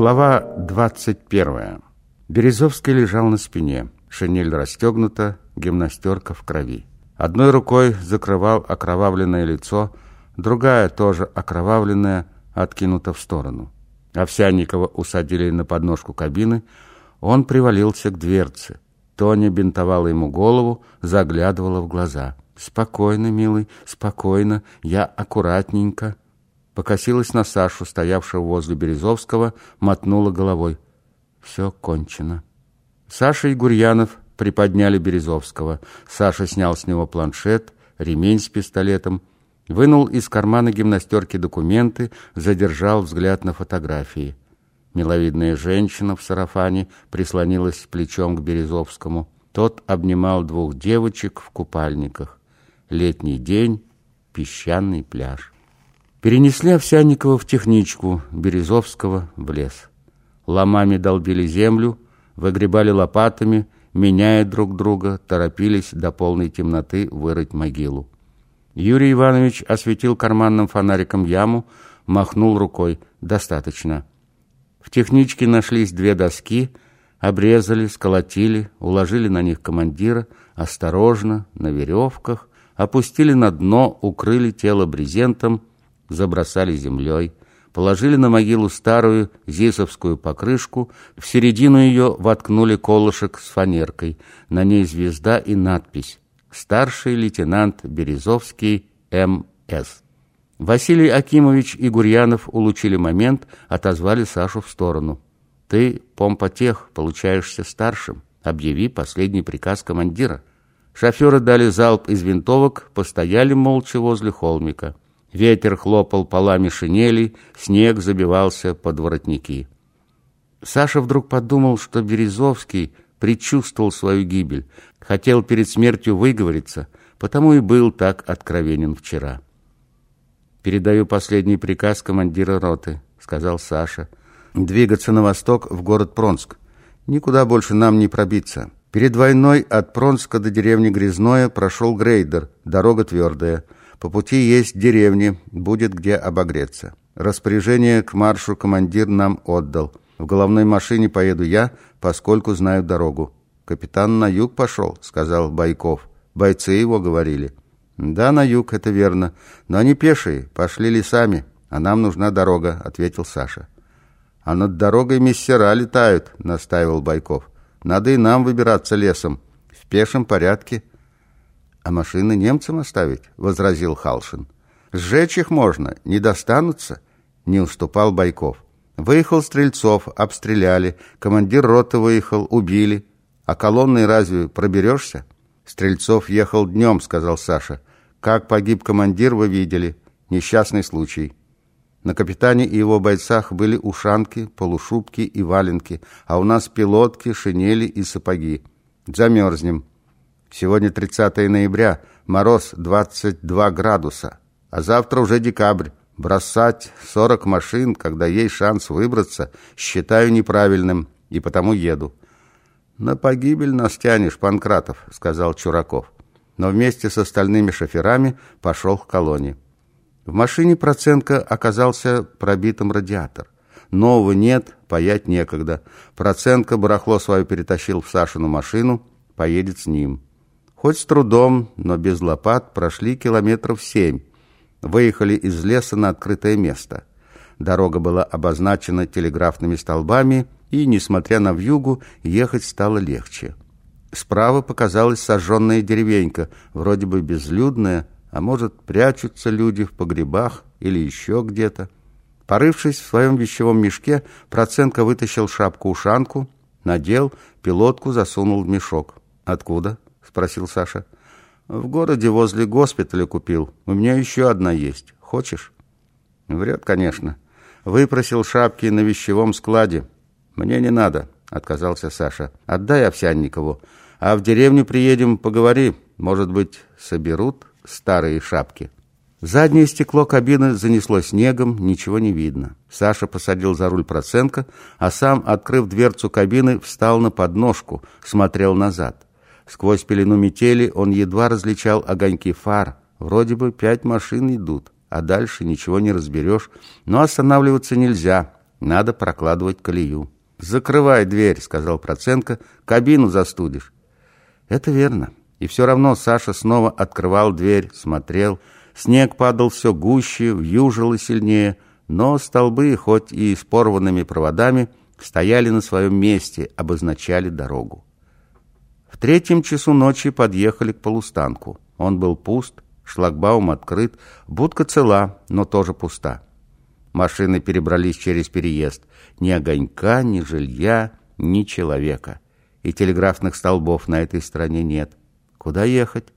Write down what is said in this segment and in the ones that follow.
Глава 21. Березовский лежал на спине. Шинель расстегнута, гимнастерка в крови. Одной рукой закрывал окровавленное лицо, другая, тоже окровавленная, откинута в сторону. Овсянникова усадили на подножку кабины, он привалился к дверце. Тоня бинтовала ему голову, заглядывала в глаза. «Спокойно, милый, спокойно, я аккуратненько». Покосилась на Сашу, стоявшего возле Березовского, мотнула головой. «Все кончено». Саша и Гурьянов приподняли Березовского. Саша снял с него планшет, ремень с пистолетом, вынул из кармана гимнастерки документы, задержал взгляд на фотографии. Миловидная женщина в сарафане прислонилась плечом к Березовскому. Тот обнимал двух девочек в купальниках. Летний день, песчаный пляж. Перенесли Овсянникова в техничку, Березовского в лес. Ломами долбили землю, выгребали лопатами, меняя друг друга, торопились до полной темноты вырыть могилу. Юрий Иванович осветил карманным фонариком яму, махнул рукой. «Достаточно». В техничке нашлись две доски, обрезали, сколотили, уложили на них командира, осторожно, на веревках, опустили на дно, укрыли тело брезентом, забросали землей, положили на могилу старую зисовскую покрышку, в середину ее воткнули колышек с фанеркой, на ней звезда и надпись «Старший лейтенант Березовский М.С.» Василий Акимович и Гурьянов улучили момент, отозвали Сашу в сторону. «Ты, помпотех, получаешься старшим. Объяви последний приказ командира». Шоферы дали залп из винтовок, постояли молча возле холмика. Ветер хлопал полами шинелей, снег забивался под воротники. Саша вдруг подумал, что Березовский предчувствовал свою гибель, хотел перед смертью выговориться, потому и был так откровенен вчера. «Передаю последний приказ командира роты», — сказал Саша. «Двигаться на восток в город Пронск. Никуда больше нам не пробиться. Перед войной от Пронска до деревни Грязное прошел грейдер, дорога твердая». По пути есть деревни, будет где обогреться. Распоряжение к маршу командир нам отдал. В головной машине поеду я, поскольку знаю дорогу. Капитан на юг пошел, сказал Байков. Бойцы его говорили. Да, на юг, это верно. Но они пешие, пошли лесами, а нам нужна дорога, ответил Саша. А над дорогой мессера летают, настаивал Байков. Надо и нам выбираться лесом. В пешем порядке. «А машины немцам оставить?» — возразил Халшин. «Сжечь их можно, не достанутся», — не уступал Байков. «Выехал Стрельцов, обстреляли, командир роты выехал, убили. А колонной разве проберешься?» «Стрельцов ехал днем», — сказал Саша. «Как погиб командир, вы видели. Несчастный случай». На капитане и его бойцах были ушанки, полушубки и валенки, а у нас пилотки, шинели и сапоги. Замерзнем. Сегодня 30 ноября, мороз 22 градуса, а завтра уже декабрь. Бросать 40 машин, когда есть шанс выбраться, считаю неправильным, и потому еду. «На погибель нас тянешь, Панкратов», — сказал Чураков. Но вместе с остальными шоферами пошел к колонии. В машине Проценко оказался пробитым радиатор. Нового нет, паять некогда. Проценко барахло свое перетащил в Сашину машину, поедет с ним. Хоть с трудом, но без лопат прошли километров семь. Выехали из леса на открытое место. Дорога была обозначена телеграфными столбами, и, несмотря на вьюгу, ехать стало легче. Справа показалась сожженная деревенька, вроде бы безлюдная, а может, прячутся люди в погребах или еще где-то. Порывшись в своем вещевом мешке, Проценко вытащил шапку-ушанку, надел, пилотку засунул в мешок. «Откуда?» Спросил Саша. В городе возле госпиталя купил. У меня еще одна есть. Хочешь? Врет, конечно. Выпросил шапки на вещевом складе. Мне не надо, отказался Саша. Отдай Овсянникову. А в деревню приедем, поговори. Может быть, соберут старые шапки. Заднее стекло кабины занесло снегом, ничего не видно. Саша посадил за руль Проценко, а сам, открыв дверцу кабины, встал на подножку, смотрел назад. Сквозь пелену метели он едва различал огоньки фар. Вроде бы пять машин идут, а дальше ничего не разберешь. Но останавливаться нельзя. Надо прокладывать колею. «Закрывай дверь», — сказал Проценко, — «кабину застудишь». Это верно. И все равно Саша снова открывал дверь, смотрел. Снег падал все гуще, вьюжил сильнее, но столбы, хоть и с порванными проводами, стояли на своем месте, обозначали дорогу. В третьем часу ночи подъехали к полустанку. Он был пуст, шлагбаум открыт, будка цела, но тоже пуста. Машины перебрались через переезд. Ни огонька, ни жилья, ни человека. И телеграфных столбов на этой стороне нет. Куда ехать?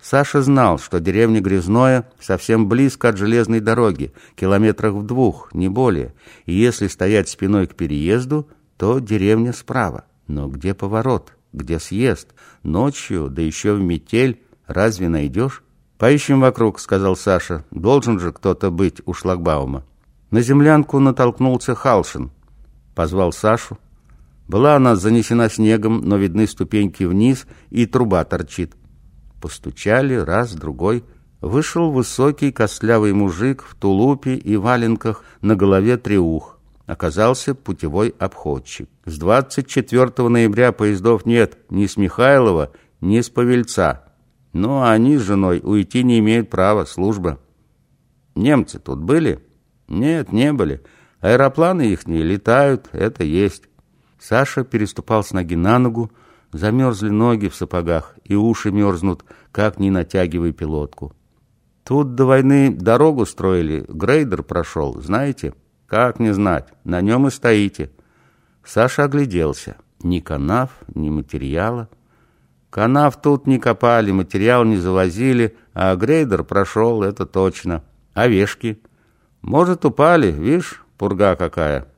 Саша знал, что деревня Грязное совсем близко от железной дороги, километрах в двух, не более, и если стоять спиной к переезду, то деревня справа. Но где поворот? Где съезд? Ночью, да еще в метель, разве найдешь? «Поищем вокруг», — сказал Саша. «Должен же кто-то быть у шлагбаума». На землянку натолкнулся Халшин. Позвал Сашу. Была она занесена снегом, но видны ступеньки вниз, и труба торчит. Постучали, раз, другой. Вышел высокий костлявый мужик в тулупе и валенках, на голове треух. Оказался путевой обходчик. С 24 ноября поездов нет ни с Михайлова, ни с Павельца. Но они с женой уйти не имеют права, служба. Немцы тут были? Нет, не были. Аэропланы их не летают, это есть. Саша переступал с ноги на ногу, замерзли ноги в сапогах, и уши мерзнут, как не натягивай пилотку. Тут до войны дорогу строили, грейдер прошел, знаете? Как не знать, на нем и стоите. Саша огляделся. Ни канав, ни материала. Канав тут не копали, материал не завозили, а грейдер прошел, это точно. Овешки. Может, упали, видишь, пурга какая.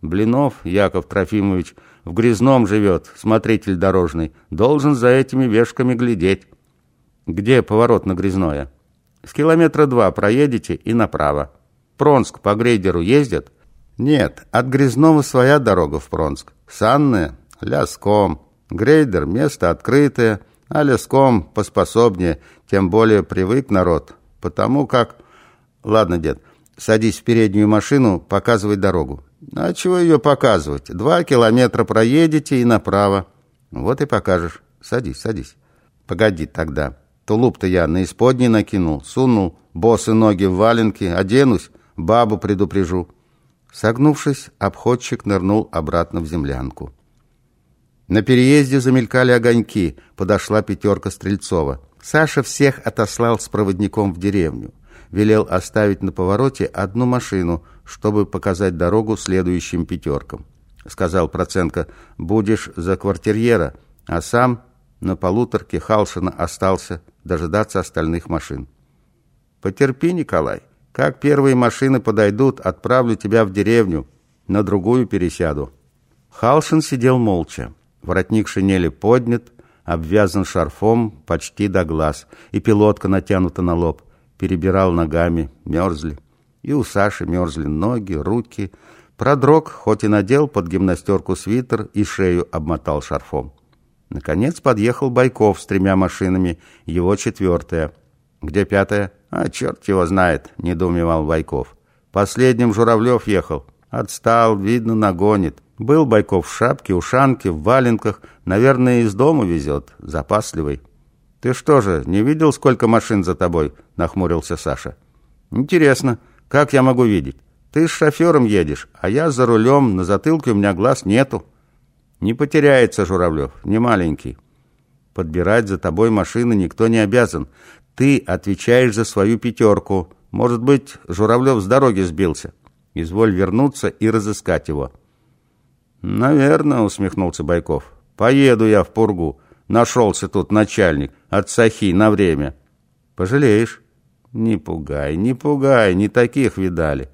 Блинов Яков Трофимович в Грязном живет, смотритель дорожный, должен за этими вешками глядеть. Где поворот на Грязное? С километра два проедете и направо. Пронск по грейдеру ездят? Нет, от Грязного своя дорога в Пронск. Санная, ляском. Грейдер – место открытое, а ляском поспособнее, тем более привык народ. Потому как... Ладно, дед, садись в переднюю машину, показывай дорогу. А чего ее показывать? Два километра проедете и направо. Вот и покажешь. Садись, садись. Погоди тогда. Тулуп-то я на исподней накинул, сунул босы ноги в валенки, оденусь, бабу предупрежу. Согнувшись, обходчик нырнул обратно в землянку. На переезде замелькали огоньки, подошла пятерка Стрельцова. Саша всех отослал с проводником в деревню велел оставить на повороте одну машину, чтобы показать дорогу следующим пятеркам. Сказал Проценко, будешь за квартирьера, а сам на полуторке Халшина остался дожидаться остальных машин. Потерпи, Николай. Как первые машины подойдут, отправлю тебя в деревню, на другую пересяду. Халшин сидел молча. Воротник шинели поднят, обвязан шарфом почти до глаз, и пилотка натянута на лоб перебирал ногами, мерзли. И у Саши мерзли ноги, руки. Продрог, хоть и надел под гимнастерку свитер и шею обмотал шарфом. Наконец подъехал Байков с тремя машинами, его четвертая. «Где пятая?» «А, черт его знает», — недоумевал Байков. «Последним Журавлев ехал. Отстал, видно, нагонит. Был Байков в шапке, ушанке, в валенках. Наверное, из дома везет, запасливый». «Ты что же, не видел, сколько машин за тобой?» – нахмурился Саша. «Интересно, как я могу видеть? Ты с шофером едешь, а я за рулем, на затылке у меня глаз нету». «Не потеряется, Журавлев, не маленький. Подбирать за тобой машины никто не обязан. Ты отвечаешь за свою пятерку. Может быть, Журавлев с дороги сбился. Изволь вернуться и разыскать его». «Наверное», — усмехнулся Байков. «Поеду я в Пургу». Нашелся тут начальник от Сахи на время. Пожалеешь? Не пугай, не пугай, не таких видали.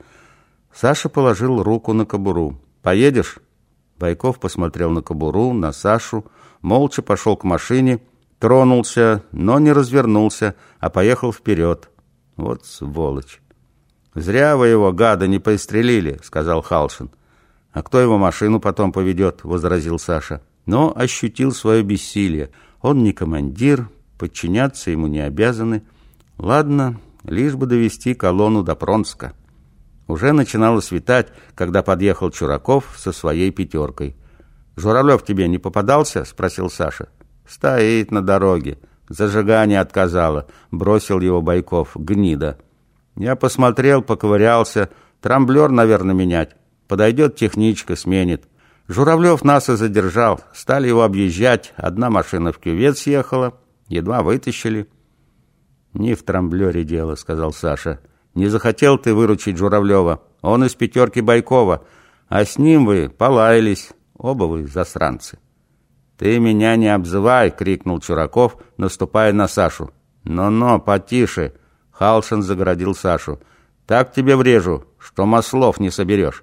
Саша положил руку на кобуру. Поедешь? Байков посмотрел на кобуру, на Сашу, молча пошел к машине, тронулся, но не развернулся, а поехал вперед. Вот сволочь. «Зря вы его, гада, не пристрелили», — сказал Халшин. «А кто его машину потом поведет?» — возразил Саша но ощутил свое бессилие. Он не командир, подчиняться ему не обязаны. Ладно, лишь бы довести колонну до Пронска. Уже начинало светать, когда подъехал Чураков со своей пятеркой. «Журавлев тебе не попадался?» — спросил Саша. «Стоит на дороге. Зажигание отказало», — бросил его Байков. «Гнида». Я посмотрел, поковырялся. Трамблер, наверное, менять. Подойдет техничка, сменит. Журавлев нас и задержал. Стали его объезжать. Одна машина в кювет съехала. Едва вытащили. «Не в трамблере дело», — сказал Саша. «Не захотел ты выручить Журавлева. Он из пятерки Байкова. А с ним вы полаялись. Оба вы засранцы». «Ты меня не обзывай!» — крикнул Чураков, наступая на Сашу. «Но-но, потише!» — Халшин загородил Сашу. «Так тебе врежу, что маслов не соберешь».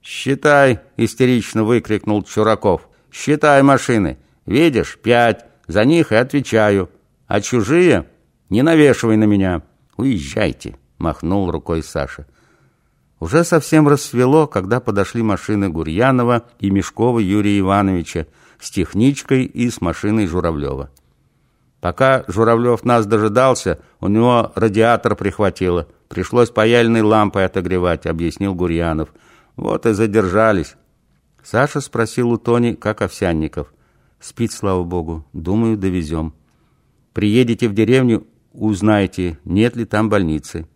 «Считай!» — истерично выкрикнул Чураков. «Считай машины. Видишь, пять. За них и отвечаю. А чужие не навешивай на меня. Уезжайте!» — махнул рукой Саша. Уже совсем рассвело, когда подошли машины Гурьянова и Мешкова Юрия Ивановича с техничкой и с машиной Журавлева. Пока Журавлев нас дожидался, у него радиатор прихватило. Пришлось паяльной лампой отогревать, объяснил Гурьянов. Вот и задержались. Саша спросил у Тони, как Овсянников. Спит, слава богу. Думаю, довезем. Приедете в деревню, узнаете, нет ли там больницы.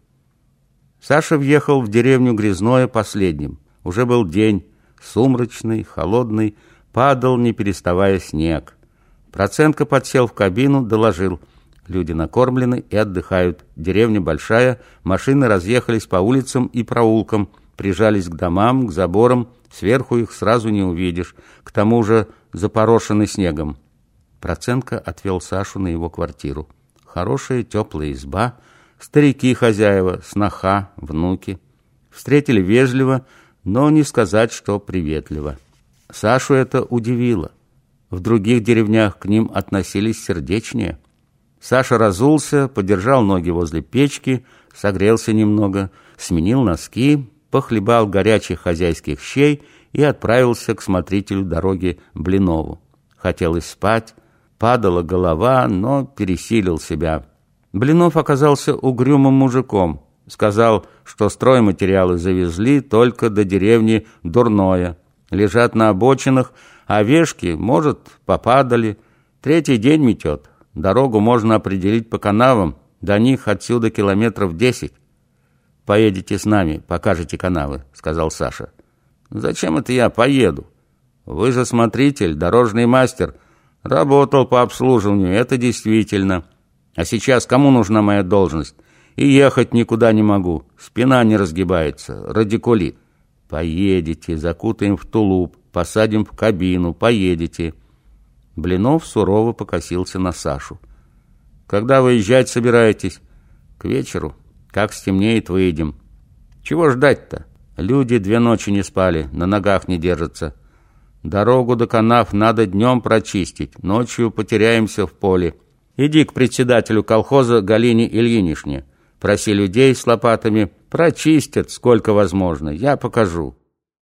Саша въехал в деревню Грязное последним. Уже был день, сумрачный, холодный, падал, не переставая, снег. Процентка подсел в кабину, доложил. Люди накормлены и отдыхают. Деревня большая, машины разъехались по улицам и проулкам, прижались к домам, к заборам, сверху их сразу не увидишь. К тому же запорошены снегом. Проценко отвел Сашу на его квартиру. Хорошая теплая изба, старики-хозяева, сноха, внуки. Встретили вежливо, но не сказать, что приветливо. Сашу это удивило. В других деревнях к ним относились сердечнее. Саша разулся, подержал ноги возле печки, согрелся немного, сменил носки, похлебал горячих хозяйских щей и отправился к смотрителю дороги Блинову. Хотелось спать, падала голова, но пересилил себя. Блинов оказался угрюмым мужиком. Сказал, что стройматериалы завезли только до деревни Дурное. Лежат на обочинах, Овешки, может, попадали. Третий день метет. Дорогу можно определить по канавам. До них отсюда километров десять. «Поедете с нами, покажете канавы», — сказал Саша. «Зачем это я поеду? Вы же смотритель, дорожный мастер. Работал по обслуживанию, это действительно. А сейчас кому нужна моя должность? И ехать никуда не могу. Спина не разгибается, радикулит. Поедете, закутаем в тулуп, посадим в кабину, поедете». Блинов сурово покосился на Сашу. «Когда выезжать собираетесь?» «К вечеру. Как стемнеет, выедем». «Чего ждать-то? Люди две ночи не спали, на ногах не держатся. Дорогу до канав надо днем прочистить, ночью потеряемся в поле. Иди к председателю колхоза Галине Ильинишне. Проси людей с лопатами, прочистят сколько возможно, я покажу».